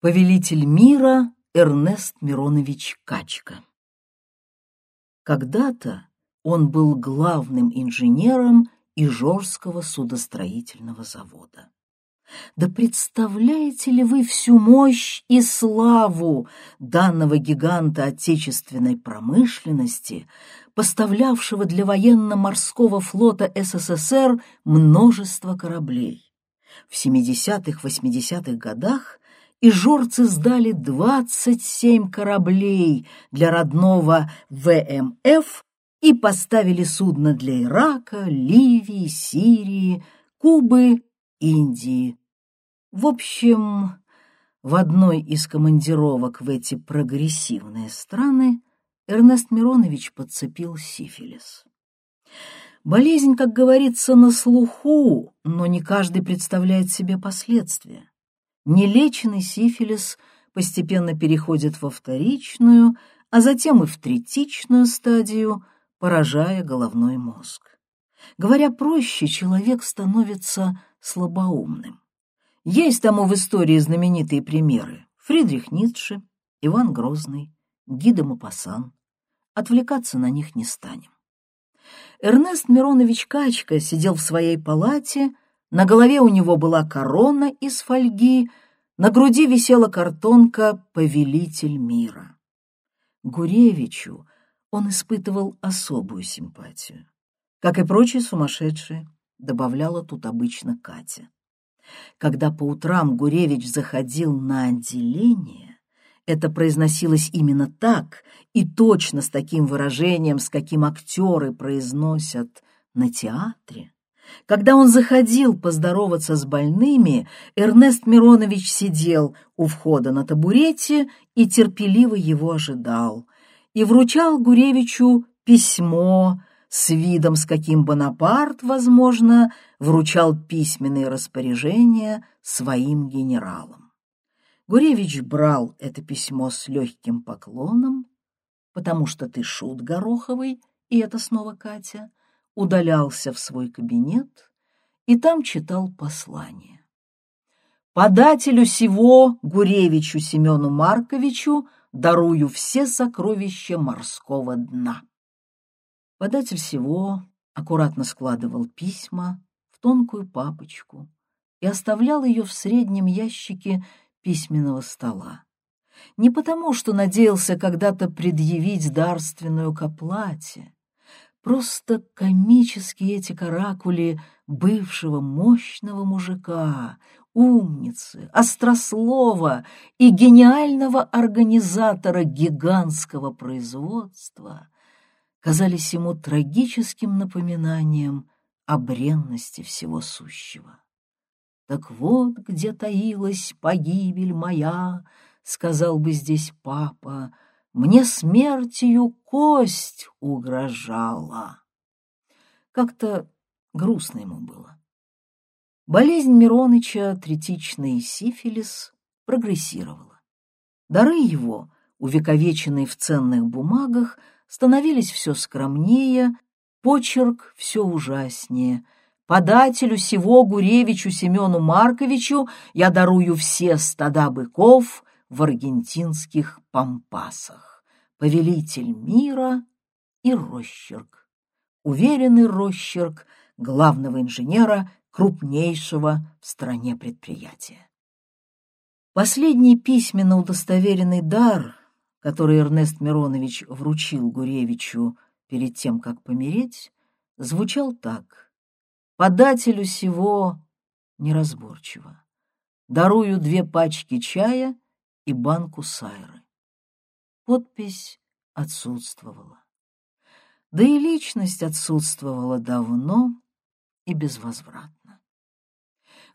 Повелитель мира Эрнест Миронович Качка. Когда-то он был главным инженером Ижорского судостроительного завода. Да представляете ли вы всю мощь и славу данного гиганта отечественной промышленности, поставлявшего для военно-морского флота СССР множество кораблей? В 70-80-х годах и жорцы сдали 27 кораблей для родного ВМФ и поставили судно для Ирака, Ливии, Сирии, Кубы, Индии. В общем, в одной из командировок в эти прогрессивные страны Эрнест Миронович подцепил сифилис. Болезнь, как говорится, на слуху, но не каждый представляет себе последствия. Нелеченный сифилис постепенно переходит во вторичную, а затем и в третичную стадию, поражая головной мозг. Говоря проще, человек становится слабоумным. Есть тому в истории знаменитые примеры. Фридрих Ницше, Иван Грозный, Гида Мапасан. Отвлекаться на них не станем. Эрнест Миронович Качка сидел в своей палате, на голове у него была корона из фольги, на груди висела картонка «Повелитель мира». Гуревичу он испытывал особую симпатию. Как и прочие сумасшедшие, добавляла тут обычно Катя. Когда по утрам Гуревич заходил на отделение, это произносилось именно так и точно с таким выражением, с каким актеры произносят на театре. Когда он заходил поздороваться с больными, Эрнест Миронович сидел у входа на табурете и терпеливо его ожидал, и вручал Гуревичу письмо с видом, с каким Бонапарт, возможно, вручал письменные распоряжения своим генералам. Гуревич брал это письмо с легким поклоном, потому что ты шут Гороховый, и это снова Катя, удалялся в свой кабинет и там читал послание. Подателю сего Гуревичу Семену Марковичу дарую все сокровища морского дна. Податель сего аккуратно складывал письма в тонкую папочку и оставлял ее в среднем ящике письменного стола. Не потому, что надеялся когда-то предъявить дарственную к оплате, Просто комические эти каракули бывшего мощного мужика, умницы, острослова и гениального организатора гигантского производства казались ему трагическим напоминанием о бренности всего сущего. «Так вот, где таилась погибель моя», — сказал бы здесь папа, — мне смертью кость угрожала. Как-то грустно ему было. Болезнь Мироныча, третичный сифилис, прогрессировала. Дары его, увековеченные в ценных бумагах, становились все скромнее, почерк все ужаснее. Подателю сего Гуревичу Семену Марковичу я дарую все стада быков в аргентинских пампасах повелитель мира и росчерк. Уверенный росчерк главного инженера крупнейшего в стране предприятия. Последний письменно удостоверенный дар, который Эрнест Миронович вручил Гуревичу перед тем, как помереть, звучал так. «Подателю сего неразборчиво. Дарую две пачки чая и банку сайры. Подпись отсутствовала. Да и личность отсутствовала давно и безвозвратно.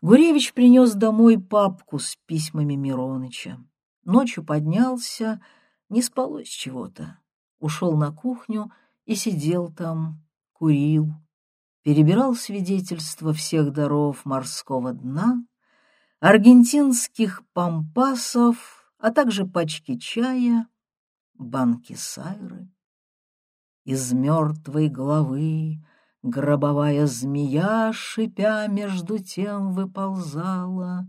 Гуревич принес домой папку с письмами Мироныча. Ночью поднялся, не спалось чего-то. Ушел на кухню и сидел там, курил, перебирал свидетельства всех даров морского дна, аргентинских пампасов, а также пачки чая, банки сайры. Из мертвой головы гробовая змея, шипя, между тем выползала.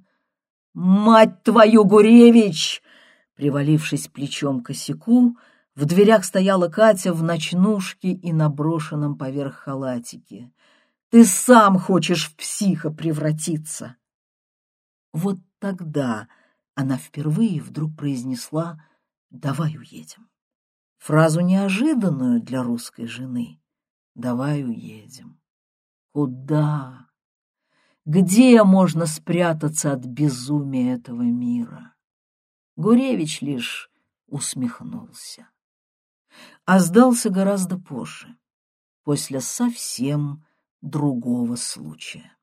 «Мать твою, Гуревич!» Привалившись плечом к косяку, в дверях стояла Катя в ночнушке и наброшенном поверх халатике. «Ты сам хочешь в психа превратиться!» Вот тогда она впервые вдруг произнесла «давай уедем». Фразу неожиданную для русской жены «давай уедем». Куда? Где можно спрятаться от безумия этого мира? Гуревич лишь усмехнулся. А сдался гораздо позже, после совсем другого случая.